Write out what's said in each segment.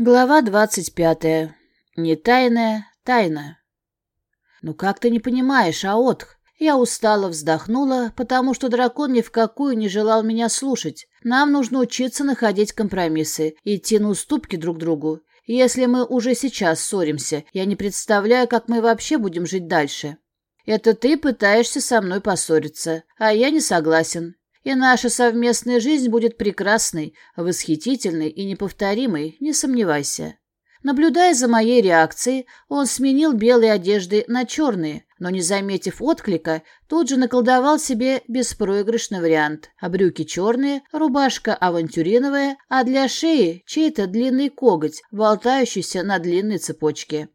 Глава двадцать пятая. Не тайная, тайна. Ну как ты не понимаешь, Аотх? Я устало вздохнула, потому что дракон ни в какую не желал меня слушать. Нам нужно учиться находить компромиссы, идти на уступки друг другу. Если мы уже сейчас ссоримся, я не представляю, как мы вообще будем жить дальше. Это ты пытаешься со мной поссориться, а я не согласен и наша совместная жизнь будет прекрасной, восхитительной и неповторимой, не сомневайся. Наблюдая за моей реакцией, он сменил белые одежды на черные, но, не заметив отклика, тут же наколдовал себе беспроигрышный вариант. А брюки черные, рубашка авантюриновая, а для шеи чей-то длинный коготь, болтающийся на длинной цепочке.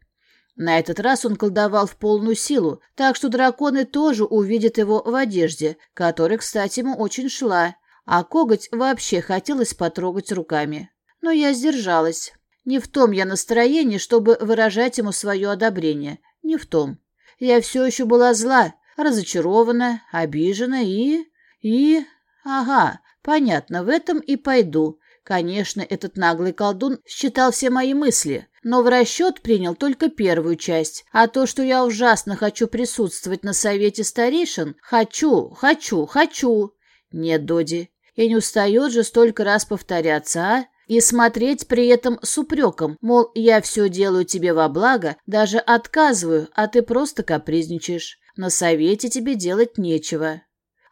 На этот раз он колдовал в полную силу, так что драконы тоже увидят его в одежде, которая, кстати, ему очень шла, а коготь вообще хотелось потрогать руками. Но я сдержалась. Не в том я настроении, чтобы выражать ему свое одобрение. Не в том. Я все еще была зла, разочарована, обижена и... и... Ага, понятно, в этом и пойду. Конечно, этот наглый колдун считал все мои мысли, но в расчет принял только первую часть, а то, что я ужасно хочу присутствовать на совете старейшин, хочу, хочу, хочу. Нет, Доди, и не устает же столько раз повторяться, а? И смотреть при этом с упреком, мол, я все делаю тебе во благо, даже отказываю, а ты просто капризничаешь. На совете тебе делать нечего.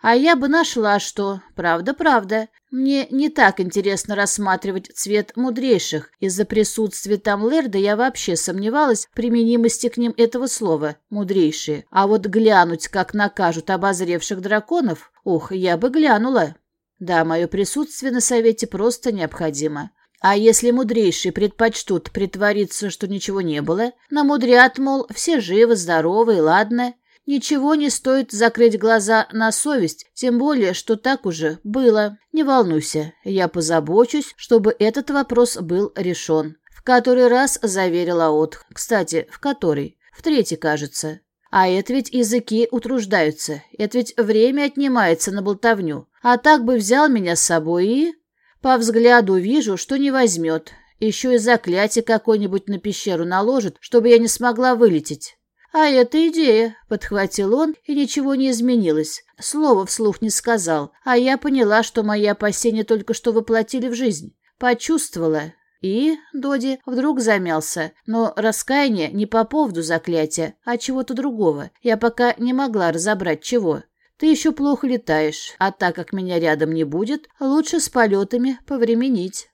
А я бы нашла что. Правда-правда. Мне не так интересно рассматривать цвет мудрейших. Из-за присутствия там Лерда я вообще сомневалась в применимости к ним этого слова «мудрейшие». А вот глянуть, как накажут обозревших драконов, ух, я бы глянула. Да, мое присутствие на совете просто необходимо. А если мудрейшие предпочтут притвориться, что ничего не было, намудрят, мол, все живы, здоровы и ладно, Ничего не стоит закрыть глаза на совесть, тем более, что так уже было. Не волнуйся, я позабочусь, чтобы этот вопрос был решен. В который раз заверила Отх. Кстати, в который? В третий, кажется. А это ведь языки утруждаются, это ведь время отнимается на болтовню. А так бы взял меня с собой и... По взгляду вижу, что не возьмет. Еще и заклятие какое-нибудь на пещеру наложит, чтобы я не смогла вылететь. «А это идея», — подхватил он, и ничего не изменилось. Слово вслух не сказал, а я поняла, что мои опасения только что воплотили в жизнь. Почувствовала. И Доди вдруг замялся, но раскаяние не по поводу заклятия, а чего-то другого. Я пока не могла разобрать, чего. Ты еще плохо летаешь, а так как меня рядом не будет, лучше с полетами повременить.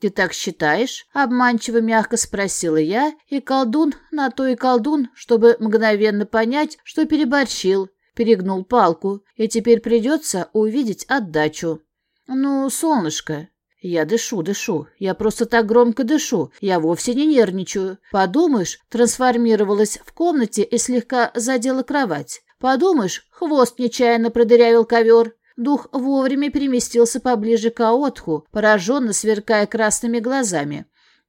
«Ты так считаешь?» — обманчиво мягко спросила я, и колдун на то и колдун, чтобы мгновенно понять, что переборщил, перегнул палку, и теперь придется увидеть отдачу. «Ну, солнышко...» Я дышу, дышу. Я просто так громко дышу. Я вовсе не нервничаю. Подумаешь, трансформировалась в комнате и слегка задела кровать. Подумаешь, хвост нечаянно продырявил ковер. Дух вовремя переместился поближе к Аотху, пораженно сверкая красными глазами,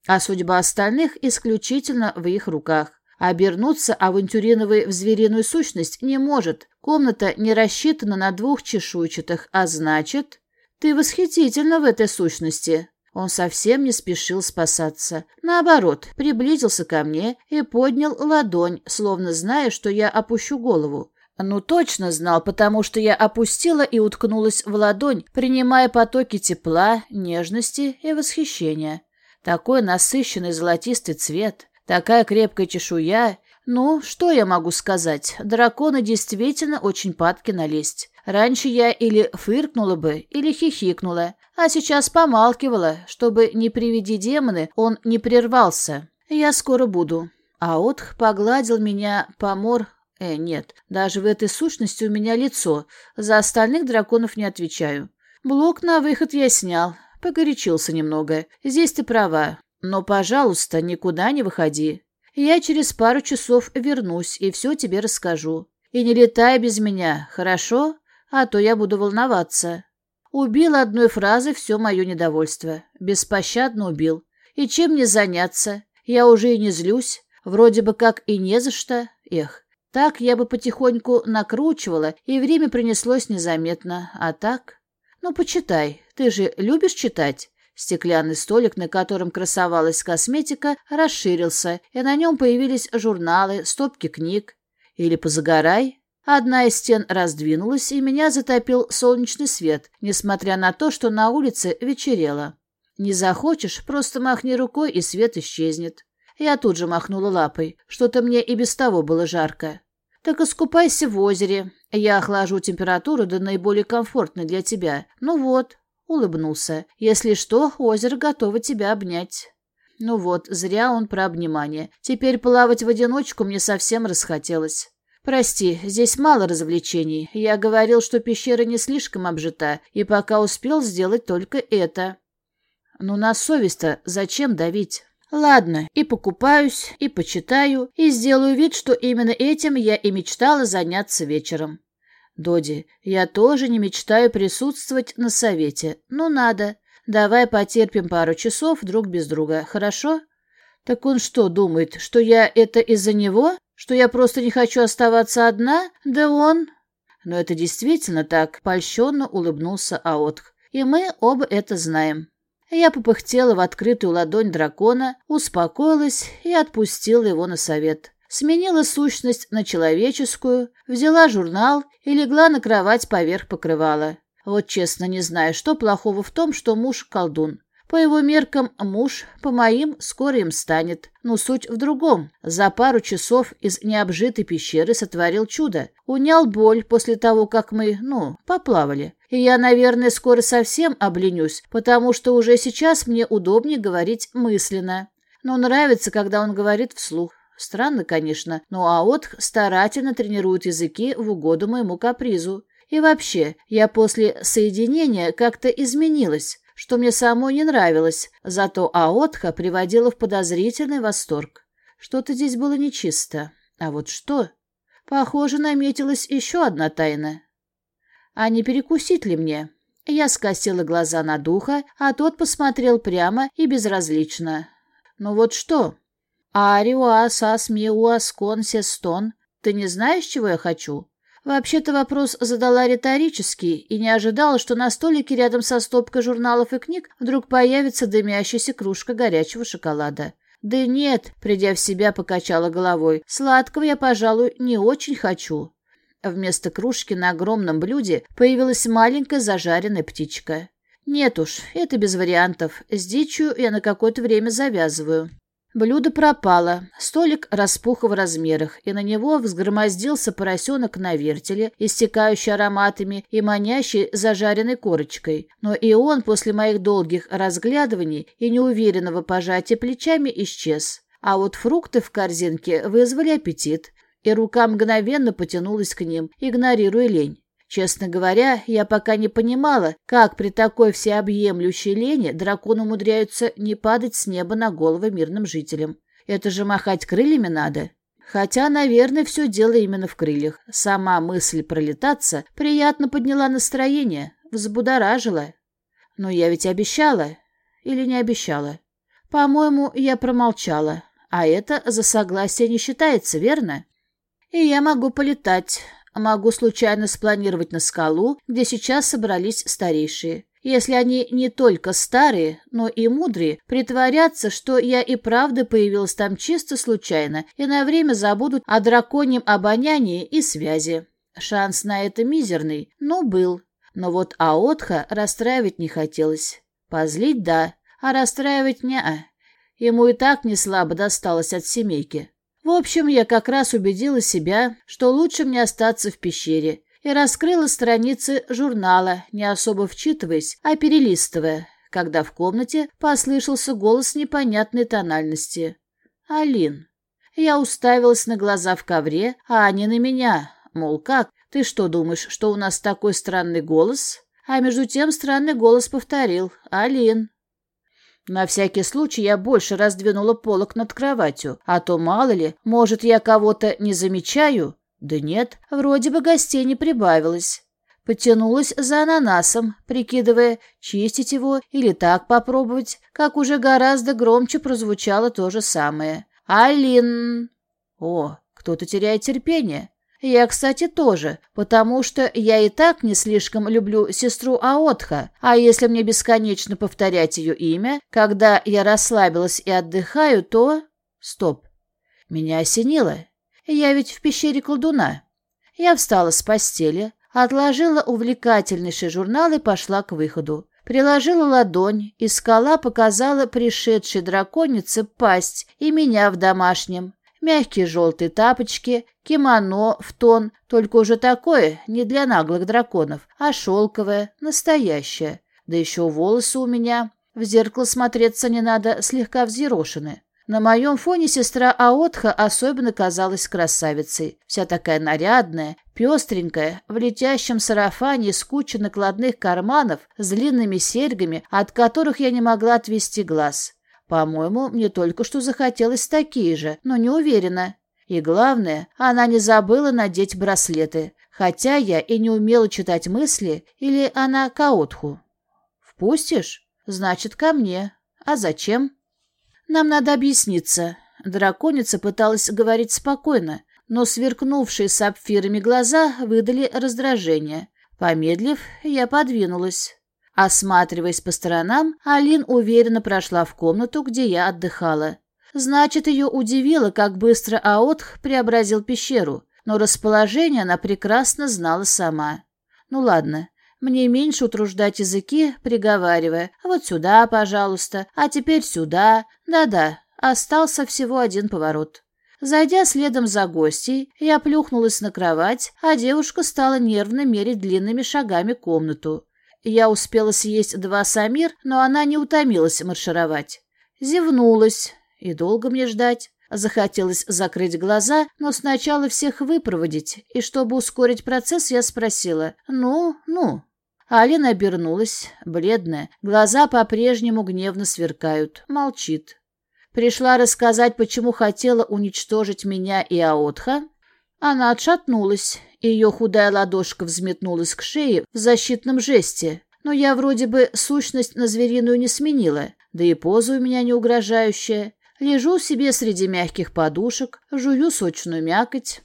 а судьба остальных исключительно в их руках. Обернуться авантюриновой в звериную сущность не может. Комната не рассчитана на двух чешуйчатых, а значит... Ты восхитительно в этой сущности. Он совсем не спешил спасаться. Наоборот, приблизился ко мне и поднял ладонь, словно зная, что я опущу голову. Ну, точно знал, потому что я опустила и уткнулась в ладонь, принимая потоки тепла, нежности и восхищения. Такой насыщенный золотистый цвет, такая крепкая чешуя. Ну, что я могу сказать? Драконы действительно очень падки налезть. Раньше я или фыркнула бы, или хихикнула, а сейчас помалкивала, чтобы, не приведи демоны, он не прервался. Я скоро буду. А Отх погладил меня по мор Э, нет, даже в этой сущности у меня лицо. За остальных драконов не отвечаю. Блок на выход я снял. Погорячился немного. Здесь ты права. Но, пожалуйста, никуда не выходи. Я через пару часов вернусь и все тебе расскажу. И не летай без меня, хорошо? А то я буду волноваться. Убил одной фразой все мое недовольство. Беспощадно убил. И чем мне заняться? Я уже и не злюсь. Вроде бы как и не за что. Эх, так я бы потихоньку накручивала, и время принеслось незаметно. А так? Ну, почитай. Ты же любишь читать? Стеклянный столик, на котором красовалась косметика, расширился, и на нем появились журналы, стопки книг. Или позагорай. Одна из стен раздвинулась, и меня затопил солнечный свет, несмотря на то, что на улице вечерело. Не захочешь, просто махни рукой, и свет исчезнет. Я тут же махнула лапой. Что-то мне и без того было жарко. Так искупайся в озере. Я охлажу температуру до наиболее комфортной для тебя. Ну вот, улыбнулся. Если что, озеро готово тебя обнять. Ну вот, зря он про обнимание. Теперь плавать в одиночку мне совсем расхотелось. «Прости, здесь мало развлечений. Я говорил, что пещера не слишком обжита, и пока успел сделать только это». «Ну, на совесть-то зачем давить?» «Ладно, и покупаюсь, и почитаю, и сделаю вид, что именно этим я и мечтала заняться вечером». «Доди, я тоже не мечтаю присутствовать на совете. Ну, надо. Давай потерпим пару часов друг без друга, хорошо?» «Так он что, думает, что я это из-за него?» Что я просто не хочу оставаться одна? Да он...» Но это действительно так, польщенно улыбнулся Аотх. И мы оба это знаем. Я попыхтела в открытую ладонь дракона, успокоилась и отпустила его на совет. Сменила сущность на человеческую, взяла журнал и легла на кровать поверх покрывала. Вот честно не знаю, что плохого в том, что муж колдун. По его меркам муж, по моим, скоро им станет. Но суть в другом. За пару часов из необжитой пещеры сотворил чудо. Унял боль после того, как мы, ну, поплавали. И я, наверное, скоро совсем обленюсь, потому что уже сейчас мне удобнее говорить мысленно. Но нравится, когда он говорит вслух. Странно, конечно, но Аотх старательно тренирует языки в угоду моему капризу. И вообще, я после соединения как-то изменилась что мне самой не нравилось, зато Аотха приводила в подозрительный восторг. Что-то здесь было нечисто. А вот что? Похоже, наметилась еще одна тайна. А не перекусить ли мне? Я скосила глаза на духа, а тот посмотрел прямо и безразлично. Ну вот что? Ариуасас миуаскон сестон. Ты не знаешь, чего я хочу? Вообще-то вопрос задала риторический и не ожидала, что на столике рядом со стопкой журналов и книг вдруг появится дымящаяся кружка горячего шоколада. «Да нет», — придя в себя, покачала головой, — «сладкого я, пожалуй, не очень хочу». Вместо кружки на огромном блюде появилась маленькая зажаренная птичка. «Нет уж, это без вариантов. С дичью я на какое-то время завязываю». Блюдо пропало, столик распух в размерах, и на него взгромоздился поросенок на вертеле, истекающий ароматами и манящий зажаренной корочкой. Но и он после моих долгих разглядываний и неуверенного пожатия плечами исчез. А вот фрукты в корзинке вызвали аппетит, и рука мгновенно потянулась к ним, игнорируя лень. Честно говоря, я пока не понимала, как при такой всеобъемлющей лени драконы умудряются не падать с неба на головы мирным жителям. Это же махать крыльями надо. Хотя, наверное, все дело именно в крыльях. Сама мысль пролетаться приятно подняла настроение, взбудоражила. Но я ведь обещала. Или не обещала? По-моему, я промолчала. А это за согласие не считается, верно? И я могу полетать, Могу случайно спланировать на скалу, где сейчас собрались старейшие. Если они не только старые, но и мудрые, притворятся, что я и правда появилась там чисто случайно и на время забудут о драконьем обонянии и связи. Шанс на это мизерный, но был. Но вот Аотха расстраивать не хотелось. Позлить – да, а расстраивать – не-а. Ему и так не слабо досталось от семейки. В общем, я как раз убедила себя, что лучше мне остаться в пещере, и раскрыла страницы журнала, не особо вчитываясь, а перелистывая, когда в комнате послышался голос непонятной тональности. «Алин». Я уставилась на глаза в ковре, а не на меня. Мол, как? Ты что думаешь, что у нас такой странный голос? А между тем странный голос повторил. «Алин». На всякий случай я больше раздвинула полок над кроватью, а то, мало ли, может, я кого-то не замечаю? Да нет, вроде бы гостей не прибавилось. Потянулась за ананасом, прикидывая, чистить его или так попробовать, как уже гораздо громче прозвучало то же самое. «Алин!» О, кто-то теряет терпение. Я, кстати, тоже, потому что я и так не слишком люблю сестру Аотха, а если мне бесконечно повторять ее имя, когда я расслабилась и отдыхаю, то... Стоп. Меня осенило. Я ведь в пещере колдуна. Я встала с постели, отложила увлекательнейший журнал и пошла к выходу. Приложила ладонь, и скала показала пришедшей драконице пасть и меня в домашнем. Мягкие желтые тапочки, кимоно в тон, только уже такое, не для наглых драконов, а шелковое, настоящее. Да еще волосы у меня. В зеркало смотреться не надо, слегка взъерошены. На моем фоне сестра Аотха особенно казалась красавицей. Вся такая нарядная, пестренькая, в летящем сарафане с кучей накладных карманов с длинными серьгами, от которых я не могла отвести глаз. По-моему, мне только что захотелось такие же, но не уверена. И главное, она не забыла надеть браслеты, хотя я и не умела читать мысли, или она Каотху. «Впустишь? Значит, ко мне. А зачем?» «Нам надо объясниться». Драконица пыталась говорить спокойно, но сверкнувшие сапфирами глаза выдали раздражение. Помедлив, я подвинулась. Осматриваясь по сторонам, Алин уверенно прошла в комнату, где я отдыхала. Значит, ее удивило, как быстро Аотх преобразил пещеру, но расположение она прекрасно знала сама. Ну ладно, мне меньше утруждать языки, приговаривая «вот сюда, пожалуйста, а теперь сюда». Да-да, остался всего один поворот. Зайдя следом за гостей, я плюхнулась на кровать, а девушка стала нервно мерить длинными шагами комнату. Я успела съесть два самир, но она не утомилась маршировать. Зевнулась. И долго мне ждать? Захотелось закрыть глаза, но сначала всех выпроводить, и чтобы ускорить процесс, я спросила «Ну, ну». Алина обернулась, бледная, глаза по-прежнему гневно сверкают, молчит. Пришла рассказать, почему хотела уничтожить меня и Аотха. Она отшатнулась, ее худая ладошка взметнулась к шее в защитном жесте, но я вроде бы сущность на звериную не сменила, да и поза у меня не угрожающая. Лежу себе среди мягких подушек, жую сочную мякоть.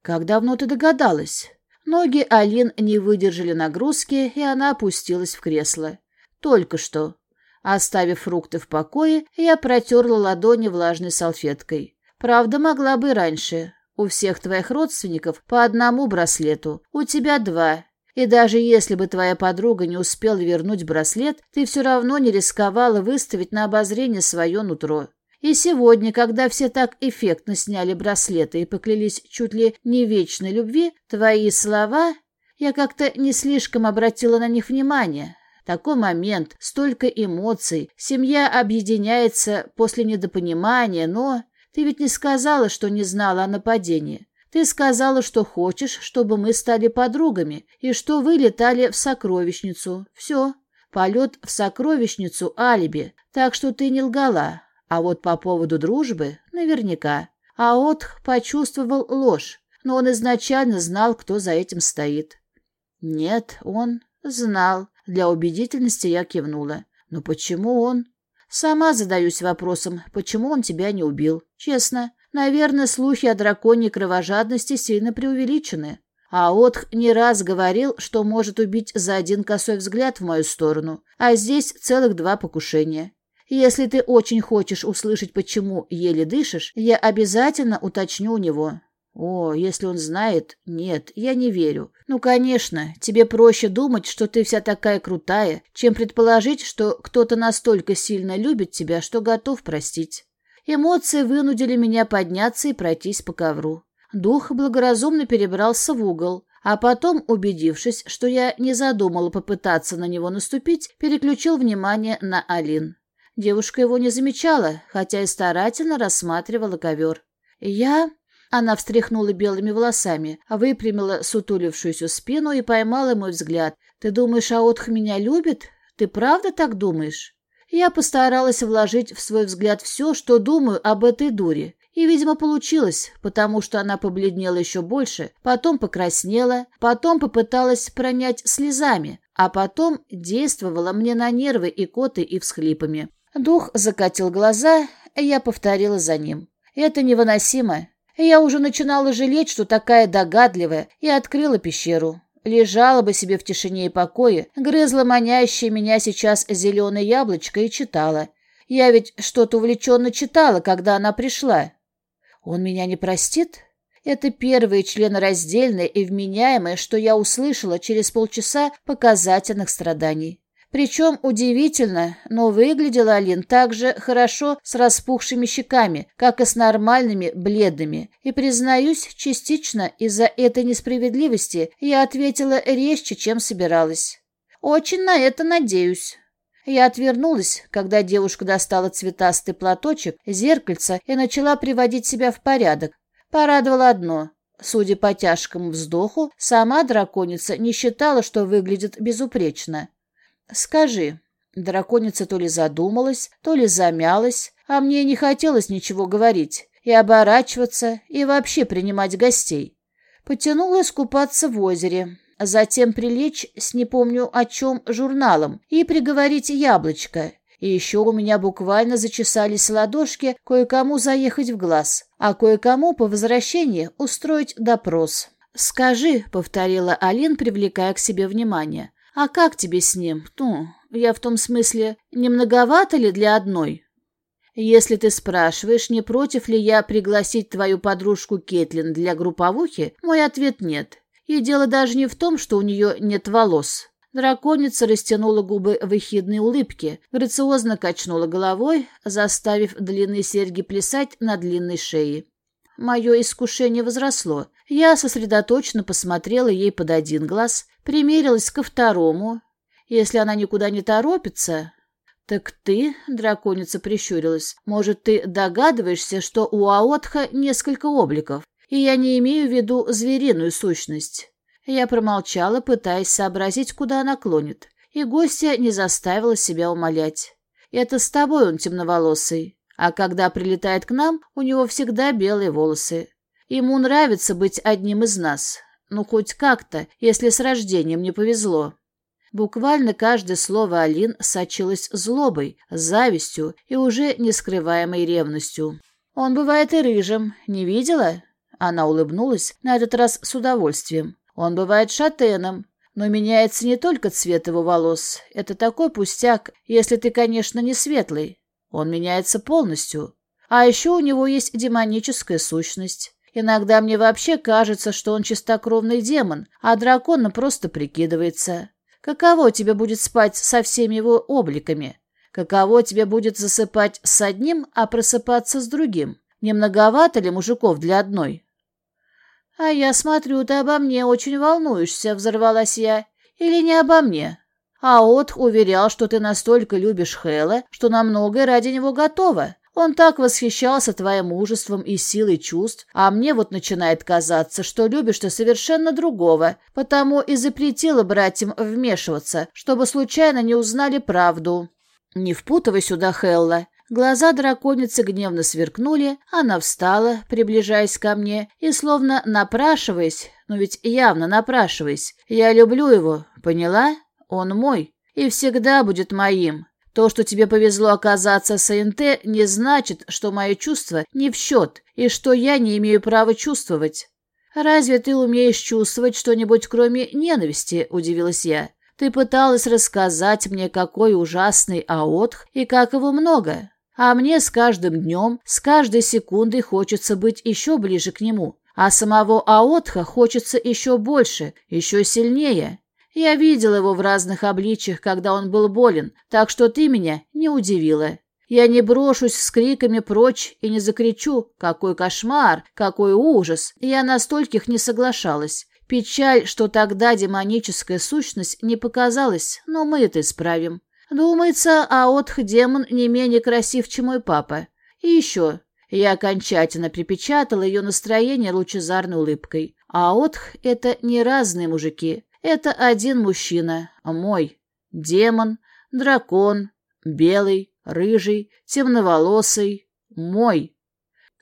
Как давно ты догадалась? Ноги Алин не выдержали нагрузки, и она опустилась в кресло. Только что. Оставив фрукты в покое, я протерла ладони влажной салфеткой. Правда, могла бы раньше. У всех твоих родственников по одному браслету, у тебя два. И даже если бы твоя подруга не успела вернуть браслет, ты все равно не рисковала выставить на обозрение свое нутро. И сегодня, когда все так эффектно сняли браслеты и поклялись чуть ли не вечной любви, твои слова... Я как-то не слишком обратила на них внимание. Такой момент, столько эмоций, семья объединяется после недопонимания, но... Ты ведь не сказала, что не знала о нападении. Ты сказала, что хочешь, чтобы мы стали подругами, и что вы летали в сокровищницу. Все. Полет в сокровищницу — алиби, так что ты не лгала. А вот по поводу дружбы — наверняка. А Отх почувствовал ложь, но он изначально знал, кто за этим стоит. Нет, он знал. Для убедительности я кивнула. Но почему он? Сама задаюсь вопросом, почему он тебя не убил. Честно, наверное, слухи о драконьей кровожадности сильно преувеличены. А Отх не раз говорил, что может убить за один косой взгляд в мою сторону, а здесь целых два покушения. Если ты очень хочешь услышать, почему еле дышишь, я обязательно уточню у него. О, если он знает... Нет, я не верю. Ну, конечно, тебе проще думать, что ты вся такая крутая, чем предположить, что кто-то настолько сильно любит тебя, что готов простить. Эмоции вынудили меня подняться и пройтись по ковру. Дух благоразумно перебрался в угол, а потом, убедившись, что я не задумала попытаться на него наступить, переключил внимание на Алин. Девушка его не замечала, хотя и старательно рассматривала ковер. Я... Она встряхнула белыми волосами, выпрямила сутулившуюся спину и поймала мой взгляд. «Ты думаешь, Аотх меня любит? Ты правда так думаешь?» Я постаралась вложить в свой взгляд все, что думаю об этой дуре. И, видимо, получилось, потому что она побледнела еще больше, потом покраснела, потом попыталась пронять слезами, а потом действовала мне на нервы и коты, и всхлипами. Дух закатил глаза, я повторила за ним. Это невыносимо. Я уже начинала жалеть, что такая догадливая, и открыла пещеру. Лежала бы себе в тишине и покое, грызла манящее меня сейчас зеленое яблочко и читала. Я ведь что-то увлеченно читала, когда она пришла. Он меня не простит? Это первое членораздельное и вменяемое, что я услышала через полчаса показательных страданий. Причем удивительно, но выглядела Алин так же хорошо с распухшими щеками, как и с нормальными бледными. И, признаюсь, частично из-за этой несправедливости я ответила резче, чем собиралась. «Очень на это надеюсь». Я отвернулась, когда девушка достала цветастый платочек, зеркальце и начала приводить себя в порядок. Порадовало одно. Судя по тяжкому вздоху, сама драконица не считала, что выглядит безупречно. «Скажи». Драконица то ли задумалась, то ли замялась, а мне не хотелось ничего говорить, и оборачиваться, и вообще принимать гостей. Потянулась купаться в озере, затем прилечь с не помню о чем журналом и приговорить яблочко. И еще у меня буквально зачесались ладошки кое-кому заехать в глаз, а кое-кому по возвращении устроить допрос. «Скажи», — повторила Алин, привлекая к себе внимание, «А как тебе с ним? Ну, я в том смысле, не многовато ли для одной?» «Если ты спрашиваешь, не против ли я пригласить твою подружку Кетлин для групповухи, мой ответ нет. И дело даже не в том, что у нее нет волос». Драконица растянула губы в ехидной улыбке, грациозно качнула головой, заставив длинные серьги плясать на длинной шее. Мое искушение возросло. Я сосредоточенно посмотрела ей под один глаз, примерилась ко второму. Если она никуда не торопится... «Так ты, — драконица прищурилась, — может, ты догадываешься, что у Аотха несколько обликов, и я не имею в виду звериную сущность?» Я промолчала, пытаясь сообразить, куда она клонит, и гостья не заставила себя умолять. «Это с тобой он темноволосый, а когда прилетает к нам, у него всегда белые волосы. Ему нравится быть одним из нас, ну, хоть как-то, если с рождением не повезло. Буквально каждое слово Алин сочилось злобой, завистью и уже нескрываемой ревностью. «Он бывает и рыжим. Не видела?» Она улыбнулась, на этот раз с удовольствием. «Он бывает шатеном. Но меняется не только цвет его волос. Это такой пустяк, если ты, конечно, не светлый. Он меняется полностью. А еще у него есть демоническая сущность. Иногда мне вообще кажется, что он чистокровный демон, а дракон просто прикидывается. Каково тебе будет спать со всеми его обликами? Каково тебе будет засыпать с одним, а просыпаться с другим? Не многовато ли мужиков для одной? — А я смотрю, ты обо мне очень волнуешься, — взорвалась я. — Или не обо мне? А Отх уверял, что ты настолько любишь Хэла, что на многое ради него готова. Он так восхищался твоим мужеством и силой чувств, а мне вот начинает казаться, что любишь ты совершенно другого, потому и запретила братьям вмешиваться, чтобы случайно не узнали правду. Не впутывай сюда Хелла. Глаза драконицы гневно сверкнули, она встала, приближаясь ко мне, и словно напрашиваясь, но ведь явно напрашиваясь, я люблю его, поняла? Он мой и всегда будет моим. То, что тебе повезло оказаться с АНТ, не значит, что мои чувства не в счет и что я не имею права чувствовать. Разве ты умеешь чувствовать что-нибудь, кроме ненависти?» – удивилась я. «Ты пыталась рассказать мне, какой ужасный Аотх и как его много. А мне с каждым днем, с каждой секундой хочется быть еще ближе к нему. А самого Аотха хочется еще больше, еще сильнее. Я видел его в разных обличьях, когда он был болен, так что ты меня не удивила. Я не брошусь с криками прочь и не закричу «Какой кошмар! Какой ужас!» Я на стольких не соглашалась. Печаль, что тогда демоническая сущность не показалась, но мы это исправим. Думается, Аотх демон не менее красив, чем мой папа. И еще. Я окончательно припечатала ее настроение лучезарной улыбкой. Аотх — это не разные мужики. Это один мужчина, мой. Демон, дракон, белый, рыжий, темноволосый, мой.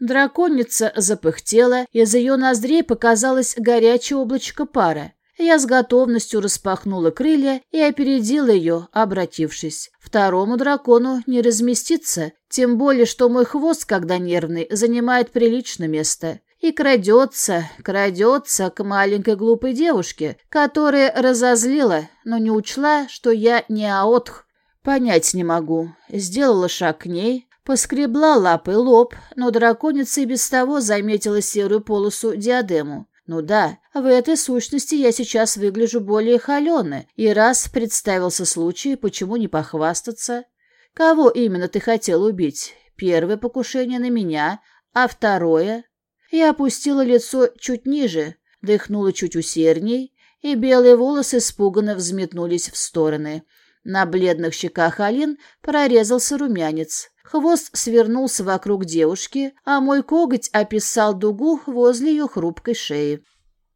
Драконица запыхтела, из ее ноздрей показалось горячее облачко пара. Я с готовностью распахнула крылья и опередила ее, обратившись. Второму дракону не разместиться, тем более, что мой хвост, когда нервный, занимает приличное место. И крадется, крадется к маленькой глупой девушке, которая разозлила, но не учла, что я не аотх. Понять не могу. Сделала шаг к ней, поскребла лапой лоб, но драконица и без того заметила серую полосу диадему. Ну да, в этой сущности я сейчас выгляжу более холёно, и раз представился случай, почему не похвастаться? Кого именно ты хотел убить? Первое покушение на меня, а второе... Я опустила лицо чуть ниже, дыхнула чуть усердней, и белые волосы испуганно взметнулись в стороны. На бледных щеках Алин прорезался румянец. Хвост свернулся вокруг девушки, а мой коготь описал дугу возле ее хрупкой шеи.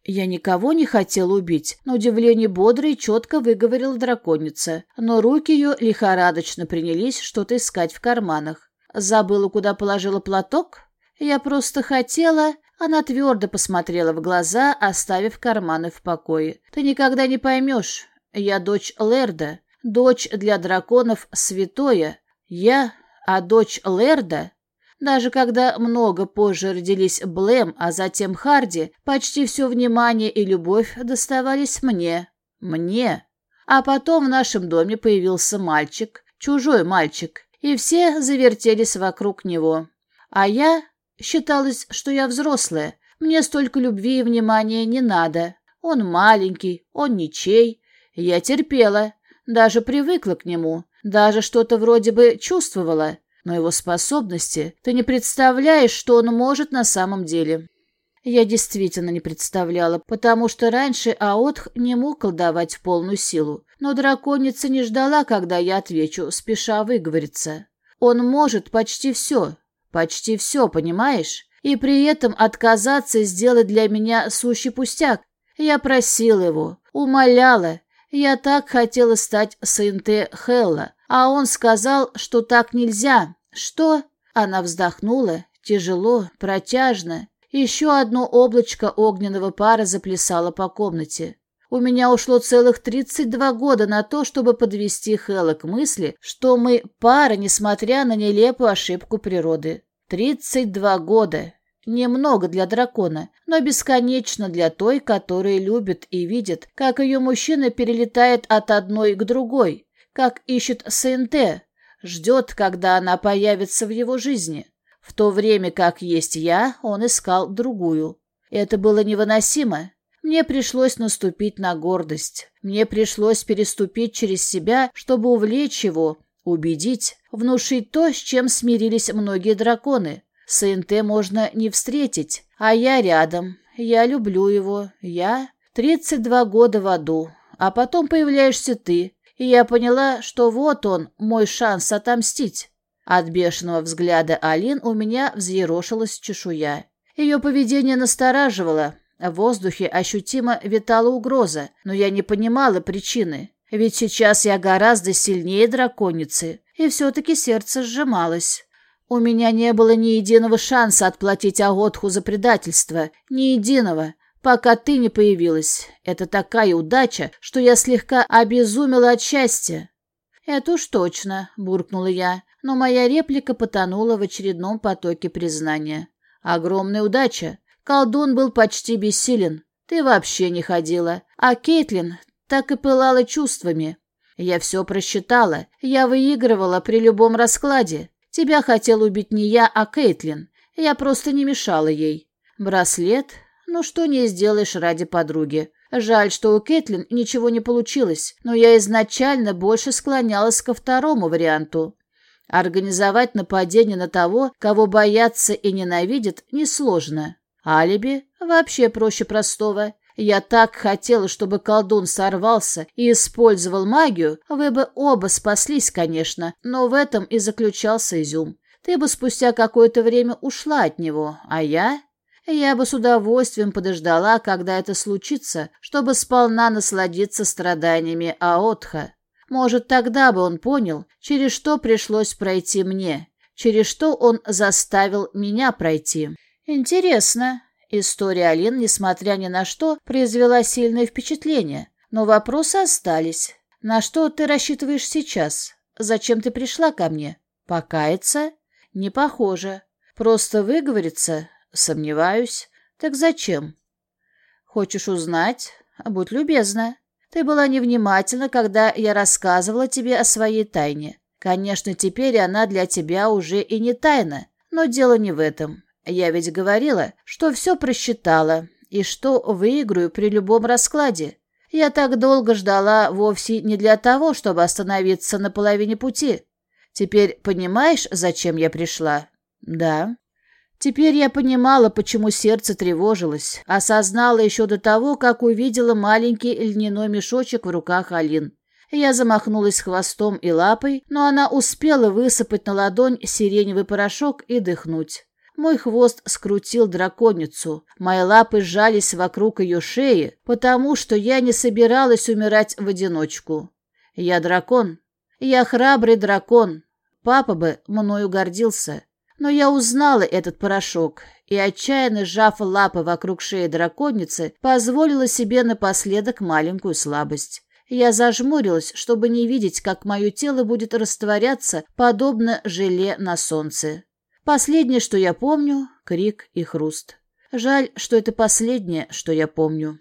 Я никого не хотел убить, на удивление бодро четко выговорила драконица, но руки ее лихорадочно принялись что-то искать в карманах. Забыла, куда положила платок? Я просто хотела... Она твердо посмотрела в глаза, оставив карманы в покое. Ты никогда не поймешь. Я дочь Лерда. Дочь для драконов святое. Я, а дочь Лерда... Даже когда много позже родились Блэм, а затем Харди, почти все внимание и любовь доставались мне. Мне. А потом в нашем доме появился мальчик, чужой мальчик, и все завертелись вокруг него. А я считалось, что я взрослая, мне столько любви и внимания не надо. Он маленький, он ничей. Я терпела, даже привыкла к нему, даже что-то вроде бы чувствовала. Но его способности, ты не представляешь, что он может на самом деле. Я действительно не представляла, потому что раньше Аотх не мог колдовать в полную силу, но драконица не ждала, когда я отвечу, спеша выговориться. Он может почти все, почти все, понимаешь? И при этом отказаться сделать для меня сущий пустяк. Я просила его, умоляла. Я так хотела стать Синте Хелла, а он сказал, что так нельзя. Что? Она вздохнула, тяжело, протяжно, еще одно облачко огненного пара заплясало по комнате. У меня ушло целых 32 года на то, чтобы подвести Хэлла к мысли, что мы пара, несмотря на нелепую ошибку природы. 32 года. Немного для дракона, но бесконечно для той, которая любит и видит, как ее мужчина перелетает от одной к другой, как ищет СНТ, ждет, когда она появится в его жизни. В то время как есть я, он искал другую. Это было невыносимо. Мне пришлось наступить на гордость. Мне пришлось переступить через себя, чтобы увлечь его, убедить, внушить то, с чем смирились многие драконы. СНТ можно не встретить, а я рядом. Я люблю его. Я 32 года в аду. А потом появляешься ты. И я поняла, что вот он, мой шанс отомстить. От бешеного взгляда Алин у меня взъерошилась чешуя. Ее поведение настораживало. В воздухе ощутимо витала угроза, но я не понимала причины. Ведь сейчас я гораздо сильнее драконицы, и все-таки сердце сжималось. У меня не было ни единого шанса отплатить Аготху за предательство, ни единого, пока ты не появилась. Это такая удача, что я слегка обезумела от счастья. «Это уж точно», — буркнула я, но моя реплика потонула в очередном потоке признания. «Огромная удача. Колдун был почти бессилен. Ты вообще не ходила. А Кейтлин так и пылала чувствами. Я все просчитала. Я выигрывала при любом раскладе. Тебя хотел убить не я, а Кейтлин. Я просто не мешала ей. Браслет? Ну что не сделаешь ради подруги. Жаль, что у Кэтлин ничего не получилось, но я изначально больше склонялась ко второму варианту. Организовать нападение на того, кого боятся и ненавидят, несложно. Алиби вообще проще простого. Я так хотела, чтобы колдун сорвался и использовал магию, вы бы оба спаслись, конечно, но в этом и заключался изюм. Ты бы спустя какое-то время ушла от него, а я... Я бы с удовольствием подождала, когда это случится, чтобы сполна насладиться страданиями Аотха. Может, тогда бы он понял, через что пришлось пройти мне, через что он заставил меня пройти. Интересно. История Алин, несмотря ни на что, произвела сильное впечатление. Но вопросы остались. На что ты рассчитываешь сейчас? Зачем ты пришла ко мне? Покаяться? Не похоже. Просто выговориться? Сомневаюсь. Так зачем? Хочешь узнать? Будь любезна. Ты была невнимательна, когда я рассказывала тебе о своей тайне. Конечно, теперь она для тебя уже и не тайна, но дело не в этом. Я ведь говорила, что все просчитала и что выиграю при любом раскладе. Я так долго ждала вовсе не для того, чтобы остановиться на половине пути. Теперь понимаешь, зачем я пришла? Да. Теперь я понимала, почему сердце тревожилось, осознала еще до того, как увидела маленький льняной мешочек в руках Алин. Я замахнулась хвостом и лапой, но она успела высыпать на ладонь сиреневый порошок и дыхнуть. Мой хвост скрутил драконицу, мои лапы сжались вокруг ее шеи, потому что я не собиралась умирать в одиночку. Я дракон. Я храбрый дракон. Папа бы мною гордился. Но я узнала этот порошок и, отчаянно сжав лапы вокруг шеи драконицы, позволила себе напоследок маленькую слабость. Я зажмурилась, чтобы не видеть, как мое тело будет растворяться, подобно желе на солнце. Последнее, что я помню — крик и хруст. Жаль, что это последнее, что я помню.